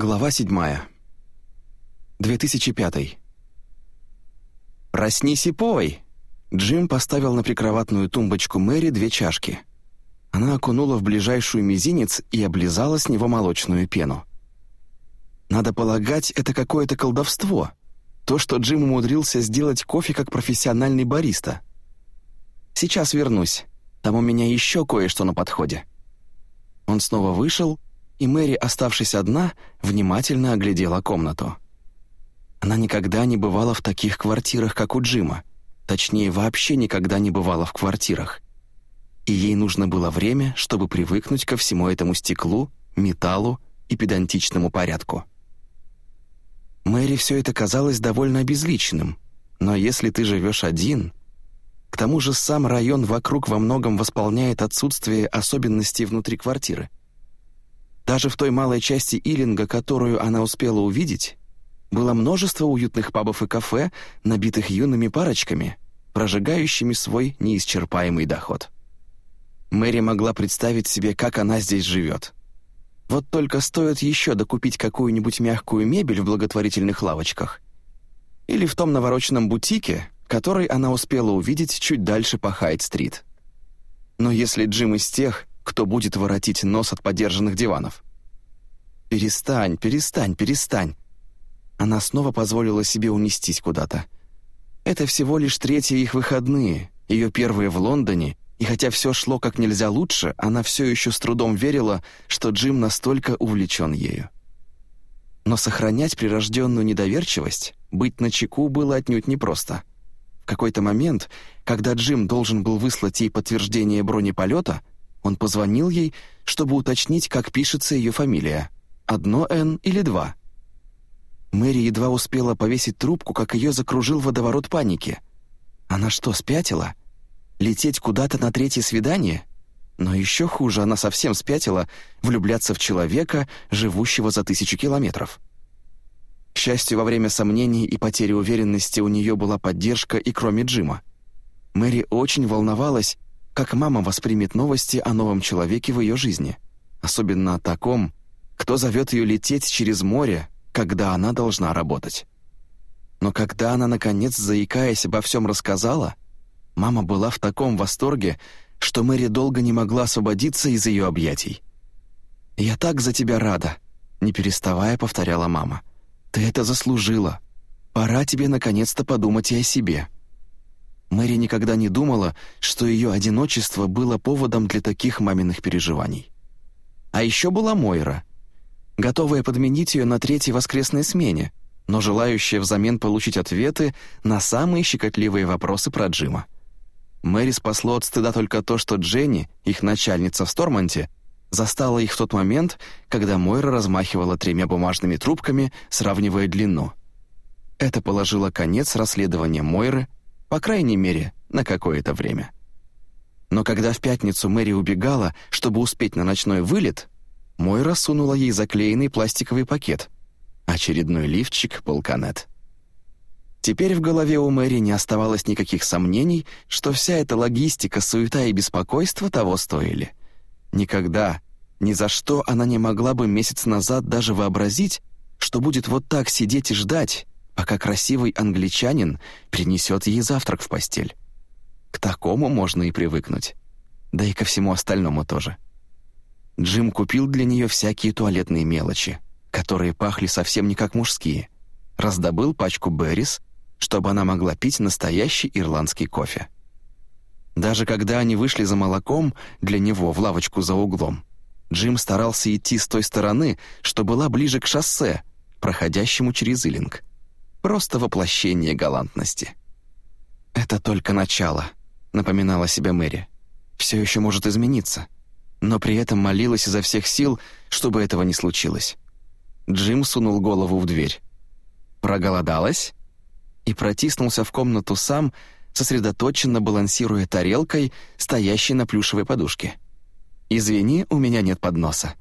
Глава 7. 2005. «Проснись и пой!» Джим поставил на прикроватную тумбочку Мэри две чашки. Она окунула в ближайшую мизинец и облизала с него молочную пену. Надо полагать, это какое-то колдовство. То, что Джим умудрился сделать кофе как профессиональный бариста. «Сейчас вернусь. Там у меня еще кое-что на подходе». Он снова вышел, и Мэри, оставшись одна, внимательно оглядела комнату. Она никогда не бывала в таких квартирах, как у Джима. Точнее, вообще никогда не бывала в квартирах. И ей нужно было время, чтобы привыкнуть ко всему этому стеклу, металлу и педантичному порядку. Мэри все это казалось довольно обезличенным, но если ты живешь один... К тому же сам район вокруг во многом восполняет отсутствие особенностей внутри квартиры. Даже в той малой части Иллинга, которую она успела увидеть, было множество уютных пабов и кафе, набитых юными парочками, прожигающими свой неисчерпаемый доход. Мэри могла представить себе, как она здесь живет. Вот только стоит еще докупить какую-нибудь мягкую мебель в благотворительных лавочках. Или в том навороченном бутике, который она успела увидеть чуть дальше по Хайт-стрит. Но если Джим из тех, кто будет воротить нос от подержанных диванов? «Перестань, перестань, перестань!» Она снова позволила себе унестись куда-то. Это всего лишь третьи их выходные, ее первые в Лондоне, и хотя все шло как нельзя лучше, она все еще с трудом верила, что Джим настолько увлечен ею. Но сохранять прирожденную недоверчивость, быть начеку было отнюдь непросто. В какой-то момент, когда Джим должен был выслать ей подтверждение бронеполета, он позвонил ей, чтобы уточнить, как пишется ее фамилия. Одно «Н» или два. Мэри едва успела повесить трубку, как ее закружил водоворот паники. Она что, спятила? Лететь куда-то на третье свидание? Но еще хуже, она совсем спятила влюбляться в человека, живущего за тысячу километров. К счастью, во время сомнений и потери уверенности у нее была поддержка и кроме Джима. Мэри очень волновалась, как мама воспримет новости о новом человеке в ее жизни, особенно о таком, кто зовет ее лететь через море, когда она должна работать. Но когда она, наконец, заикаясь обо всем рассказала, мама была в таком восторге, что Мэри долго не могла освободиться из ее объятий. «Я так за тебя рада», — не переставая повторяла мама. «Ты это заслужила. Пора тебе наконец-то подумать и о себе». Мэри никогда не думала, что ее одиночество было поводом для таких маминых переживаний. А еще была Мойра — готовая подменить ее на третьей воскресной смене, но желающая взамен получить ответы на самые щекотливые вопросы про Джима. Мэри спасло от стыда только то, что Дженни, их начальница в Сторманте, застала их в тот момент, когда Мойра размахивала тремя бумажными трубками, сравнивая длину. Это положило конец расследованию Мойры, по крайней мере, на какое-то время. Но когда в пятницу Мэри убегала, чтобы успеть на ночной вылет, Мойра сунула ей заклеенный пластиковый пакет. Очередной лифчик полканет. Теперь в голове у Мэри не оставалось никаких сомнений, что вся эта логистика, суета и беспокойство того стоили. Никогда, ни за что она не могла бы месяц назад даже вообразить, что будет вот так сидеть и ждать, пока красивый англичанин принесет ей завтрак в постель. К такому можно и привыкнуть. Да и ко всему остальному тоже. Джим купил для нее всякие туалетные мелочи, которые пахли совсем не как мужские. Раздобыл пачку Беррис, чтобы она могла пить настоящий ирландский кофе. Даже когда они вышли за молоком для него в лавочку за углом, Джим старался идти с той стороны, что была ближе к шоссе, проходящему через Иллинг. Просто воплощение галантности. «Это только начало», — напоминала себе Мэри. «Все еще может измениться» но при этом молилась изо всех сил, чтобы этого не случилось. Джим сунул голову в дверь. Проголодалась? И протиснулся в комнату сам, сосредоточенно балансируя тарелкой, стоящей на плюшевой подушке. «Извини, у меня нет подноса».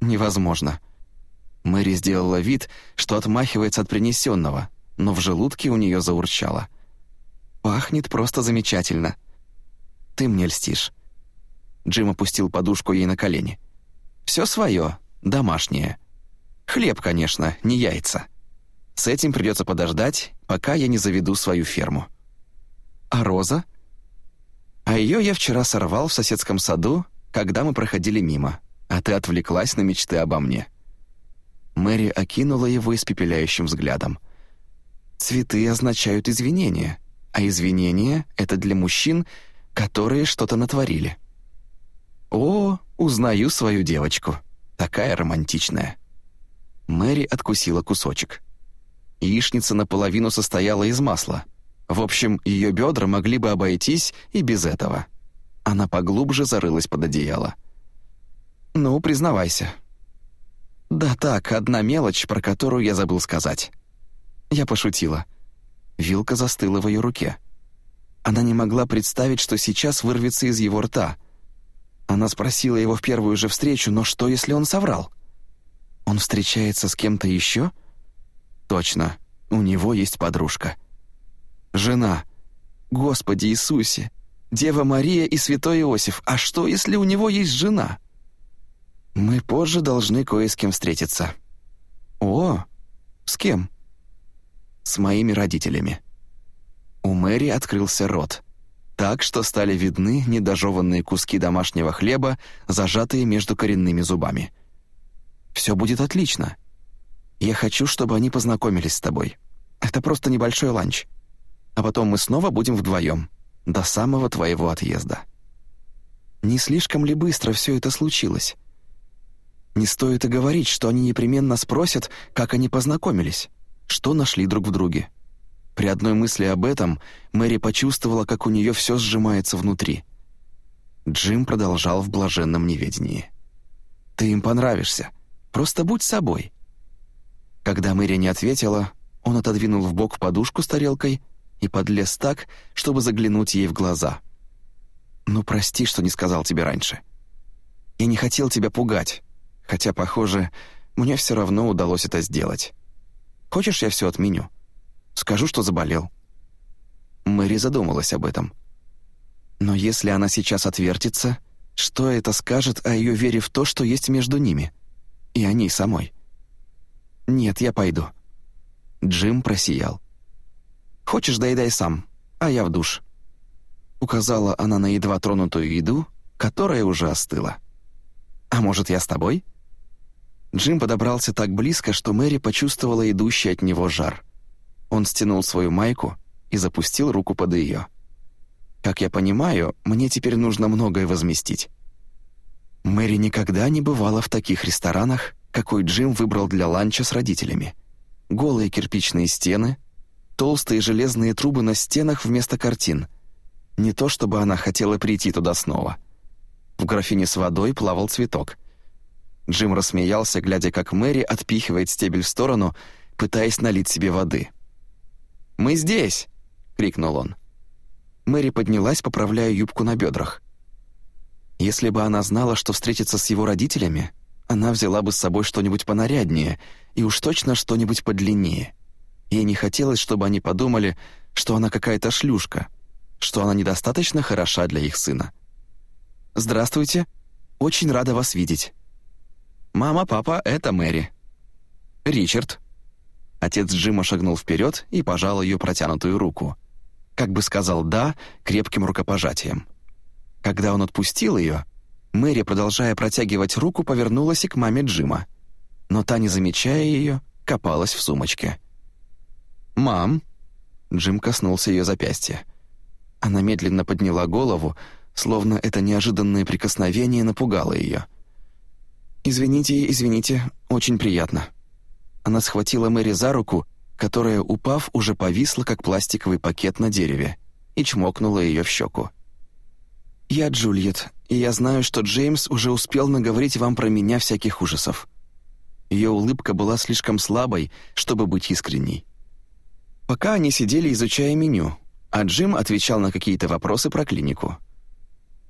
«Невозможно». Мэри сделала вид, что отмахивается от принесенного, но в желудке у нее заурчало. «Пахнет просто замечательно. Ты мне льстишь. Джим опустил подушку ей на колени. «Все свое, домашнее. Хлеб, конечно, не яйца. С этим придется подождать, пока я не заведу свою ферму. А Роза? А ее я вчера сорвал в соседском саду, когда мы проходили мимо, а ты отвлеклась на мечты обо мне». Мэри окинула его испепеляющим взглядом. «Цветы означают извинения, а извинения — это для мужчин, которые что-то натворили». «О, узнаю свою девочку. Такая романтичная». Мэри откусила кусочек. Яичница наполовину состояла из масла. В общем, ее бедра могли бы обойтись и без этого. Она поглубже зарылась под одеяло. «Ну, признавайся, «Да так, одна мелочь, про которую я забыл сказать». Я пошутила. Вилка застыла в ее руке. Она не могла представить, что сейчас вырвется из его рта. Она спросила его в первую же встречу, но что, если он соврал? Он встречается с кем-то еще? Точно, у него есть подружка. Жена. Господи Иисусе! Дева Мария и Святой Иосиф. А что, если у него есть жена?» Мы позже должны кое с кем встретиться». «О, с кем?» «С моими родителями». У Мэри открылся рот, так что стали видны недожеванные куски домашнего хлеба, зажатые между коренными зубами. «Все будет отлично. Я хочу, чтобы они познакомились с тобой. Это просто небольшой ланч. А потом мы снова будем вдвоем, до самого твоего отъезда». Не слишком ли быстро все это случилось? Не стоит и говорить, что они непременно спросят, как они познакомились, что нашли друг в друге. При одной мысли об этом Мэри почувствовала, как у нее все сжимается внутри. Джим продолжал в блаженном неведении. «Ты им понравишься. Просто будь собой». Когда Мэри не ответила, он отодвинул в бок подушку с тарелкой и подлез так, чтобы заглянуть ей в глаза. «Ну, прости, что не сказал тебе раньше. Я не хотел тебя пугать хотя, похоже, мне все равно удалось это сделать. Хочешь, я все отменю? Скажу, что заболел». Мэри задумалась об этом. Но если она сейчас отвертится, что это скажет о ее вере в то, что есть между ними? И о ней самой? «Нет, я пойду». Джим просиял. «Хочешь, доедай сам, а я в душ». Указала она на едва тронутую еду, которая уже остыла. «А может, я с тобой?» Джим подобрался так близко, что Мэри почувствовала идущий от него жар. Он стянул свою майку и запустил руку под ее. «Как я понимаю, мне теперь нужно многое возместить». Мэри никогда не бывала в таких ресторанах, какой Джим выбрал для ланча с родителями. Голые кирпичные стены, толстые железные трубы на стенах вместо картин. Не то чтобы она хотела прийти туда снова. В графине с водой плавал цветок — Джим рассмеялся, глядя, как Мэри отпихивает стебель в сторону, пытаясь налить себе воды. «Мы здесь!» — крикнул он. Мэри поднялась, поправляя юбку на бедрах. Если бы она знала, что встретится с его родителями, она взяла бы с собой что-нибудь понаряднее и уж точно что-нибудь подлиннее. Ей не хотелось, чтобы они подумали, что она какая-то шлюшка, что она недостаточно хороша для их сына. «Здравствуйте. Очень рада вас видеть». «Мама, папа, это Мэри». «Ричард». Отец Джима шагнул вперед и пожал ее протянутую руку. Как бы сказал «да» крепким рукопожатием. Когда он отпустил ее, Мэри, продолжая протягивать руку, повернулась и к маме Джима. Но та, не замечая ее, копалась в сумочке. «Мам!» Джим коснулся ее запястья. Она медленно подняла голову, словно это неожиданное прикосновение напугало ее. «Извините, извините, очень приятно». Она схватила Мэри за руку, которая, упав, уже повисла, как пластиковый пакет на дереве, и чмокнула ее в щеку. «Я Джульет, и я знаю, что Джеймс уже успел наговорить вам про меня всяких ужасов». Ее улыбка была слишком слабой, чтобы быть искренней. Пока они сидели, изучая меню, а Джим отвечал на какие-то вопросы про клинику.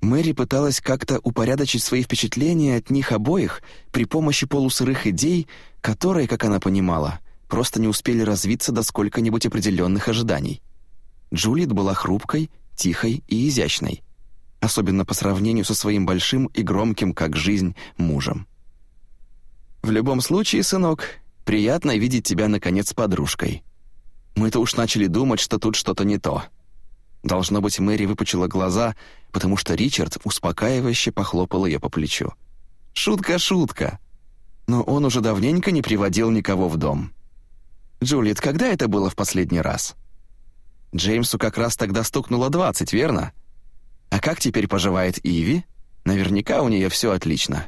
Мэри пыталась как-то упорядочить свои впечатления от них обоих при помощи полусырых идей, которые, как она понимала, просто не успели развиться до сколько-нибудь определенных ожиданий. Джулит была хрупкой, тихой и изящной, особенно по сравнению со своим большим и громким, как жизнь, мужем. В любом случае, сынок, приятно видеть тебя, наконец, подружкой. Мы-то уж начали думать, что тут что-то не то». Должно быть, Мэри выпучила глаза, потому что Ричард успокаивающе похлопал ее по плечу. «Шутка, шутка!» Но он уже давненько не приводил никого в дом. «Джулиет, когда это было в последний раз?» «Джеймсу как раз тогда стукнуло двадцать, верно? А как теперь поживает Иви? Наверняка у нее все отлично.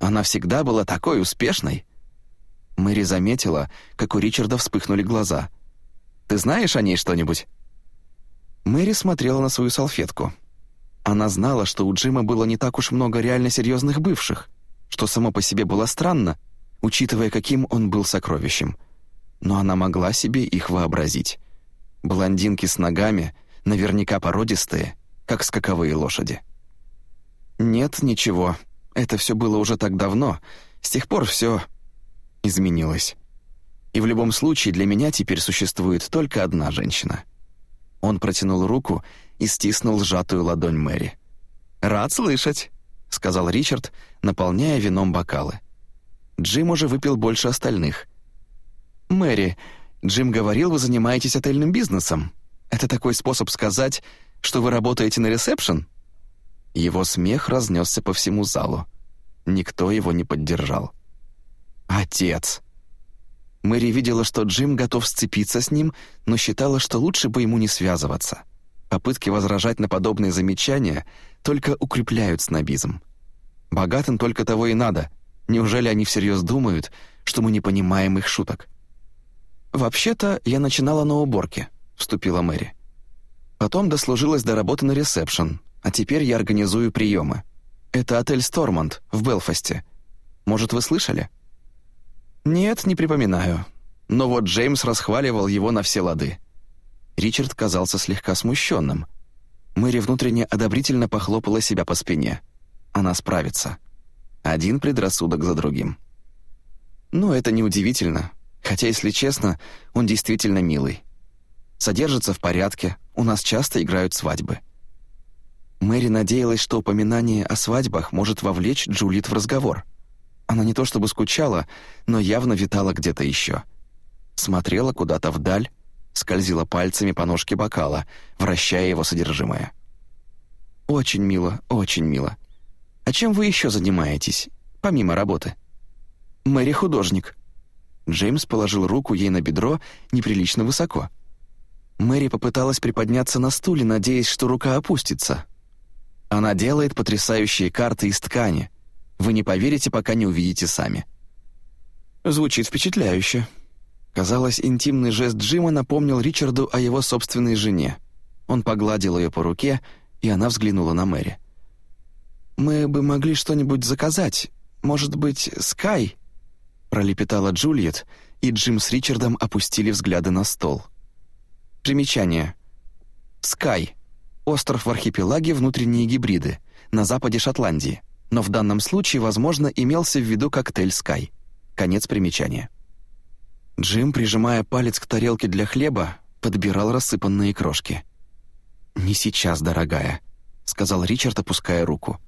Она всегда была такой успешной». Мэри заметила, как у Ричарда вспыхнули глаза. «Ты знаешь о ней что-нибудь?» Мэри смотрела на свою салфетку. Она знала, что у Джима было не так уж много реально серьезных бывших, что само по себе было странно, учитывая, каким он был сокровищем. Но она могла себе их вообразить. Блондинки с ногами, наверняка породистые, как скаковые лошади. Нет, ничего. Это все было уже так давно. С тех пор все изменилось. И в любом случае для меня теперь существует только одна женщина — он протянул руку и стиснул сжатую ладонь Мэри. «Рад слышать», — сказал Ричард, наполняя вином бокалы. Джим уже выпил больше остальных. «Мэри, Джим говорил, вы занимаетесь отельным бизнесом. Это такой способ сказать, что вы работаете на ресепшн?» Его смех разнесся по всему залу. Никто его не поддержал. «Отец!» Мэри видела, что Джим готов сцепиться с ним, но считала, что лучше бы ему не связываться. Попытки возражать на подобные замечания только укрепляют снобизм. Богатым только того и надо. Неужели они всерьез думают, что мы не понимаем их шуток? «Вообще-то я начинала на уборке», — вступила Мэри. «Потом дослужилась до работы на ресепшн, а теперь я организую приемы. Это отель «Стормонд» в Белфасте. Может, вы слышали?» «Нет, не припоминаю. Но вот Джеймс расхваливал его на все лады». Ричард казался слегка смущенным. Мэри внутренне одобрительно похлопала себя по спине. Она справится. Один предрассудок за другим. Ну, это неудивительно. Хотя, если честно, он действительно милый. Содержится в порядке, у нас часто играют свадьбы. Мэри надеялась, что упоминание о свадьбах может вовлечь Джулит в разговор — она не то чтобы скучала, но явно витала где-то еще. Смотрела куда-то вдаль, скользила пальцами по ножке бокала, вращая его содержимое. «Очень мило, очень мило. А чем вы еще занимаетесь, помимо работы?» «Мэри художник». Джеймс положил руку ей на бедро неприлично высоко. Мэри попыталась приподняться на стуле, надеясь, что рука опустится. Она делает потрясающие карты из ткани — вы не поверите, пока не увидите сами». Звучит впечатляюще. Казалось, интимный жест Джима напомнил Ричарду о его собственной жене. Он погладил ее по руке, и она взглянула на Мэри. «Мы бы могли что-нибудь заказать. Может быть, Скай?» пролепетала Джульет, и Джим с Ричардом опустили взгляды на стол. Примечание. Скай. Остров в архипелаге внутренние гибриды, на западе Шотландии но в данном случае, возможно, имелся в виду коктейль «Скай». Конец примечания. Джим, прижимая палец к тарелке для хлеба, подбирал рассыпанные крошки. «Не сейчас, дорогая», — сказал Ричард, опуская руку.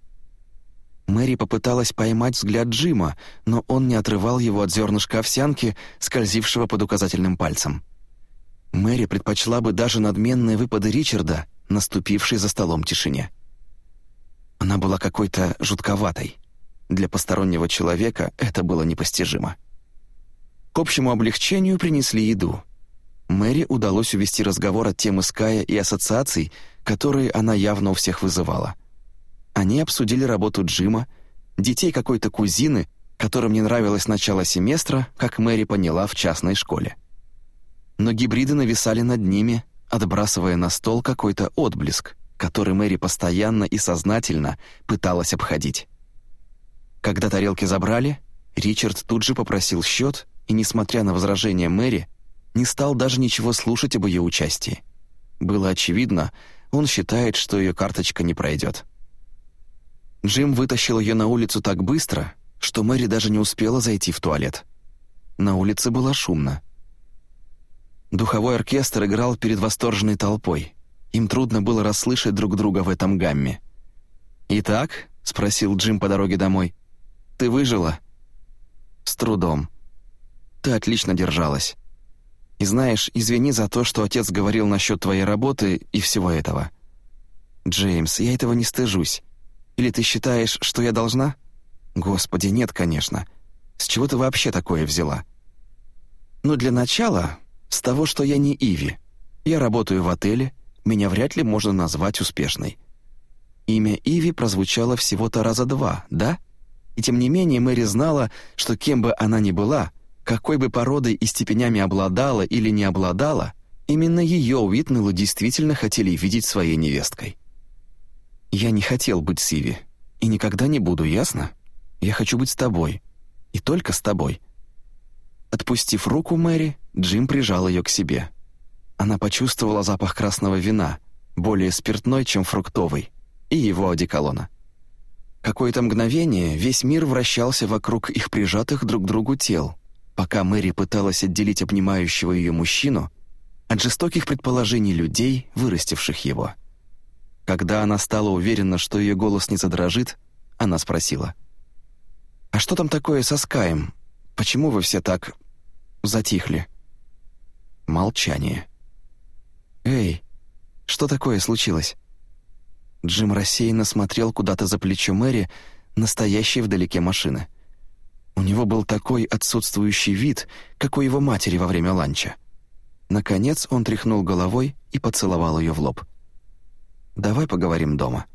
Мэри попыталась поймать взгляд Джима, но он не отрывал его от зернышка овсянки, скользившего под указательным пальцем. Мэри предпочла бы даже надменные выпады Ричарда, наступившей за столом тишине. Она была какой-то жутковатой. Для постороннего человека это было непостижимо. К общему облегчению принесли еду. Мэри удалось увести разговор от темы Ская и ассоциаций, которые она явно у всех вызывала. Они обсудили работу Джима, детей какой-то кузины, которым не нравилось начало семестра, как Мэри поняла в частной школе. Но гибриды нависали над ними, отбрасывая на стол какой-то отблеск, который Мэри постоянно и сознательно пыталась обходить. Когда тарелки забрали, Ричард тут же попросил счет и, несмотря на возражения Мэри, не стал даже ничего слушать об ее участии. Было очевидно, он считает, что ее карточка не пройдет. Джим вытащил ее на улицу так быстро, что Мэри даже не успела зайти в туалет. На улице было шумно. Духовой оркестр играл перед восторженной толпой. Им трудно было расслышать друг друга в этом гамме. «Итак?» — спросил Джим по дороге домой. «Ты выжила?» трудом. Ты отлично держалась. И знаешь, извини за то, что отец говорил насчет твоей работы и всего этого. Джеймс, я этого не стыжусь. Или ты считаешь, что я должна? Господи, нет, конечно. С чего ты вообще такое взяла? Ну, для начала, с того, что я не Иви. Я работаю в отеле, меня вряд ли можно назвать успешной. Имя Иви прозвучало всего-то раза два, да? И тем не менее Мэри знала, что кем бы она ни была, какой бы породой и степенями обладала или не обладала, именно ее Уитнеллу действительно хотели видеть своей невесткой. «Я не хотел быть с Иви. И никогда не буду, ясно? Я хочу быть с тобой. И только с тобой». Отпустив руку Мэри, Джим прижал ее к себе. Она почувствовала запах красного вина, более спиртной, чем фруктовый, и его одеколона. Какое-то мгновение весь мир вращался вокруг их прижатых друг к другу тел, пока Мэри пыталась отделить обнимающего ее мужчину от жестоких предположений людей, вырастивших его. Когда она стала уверена, что ее голос не задрожит, она спросила. «А что там такое со Скаем? Почему вы все так... затихли?» Молчание. «Эй, что такое случилось?» Джим рассеянно смотрел куда-то за плечо Мэри, настоящей вдалеке машины. У него был такой отсутствующий вид, как у его матери во время ланча. Наконец он тряхнул головой и поцеловал ее в лоб. «Давай поговорим дома».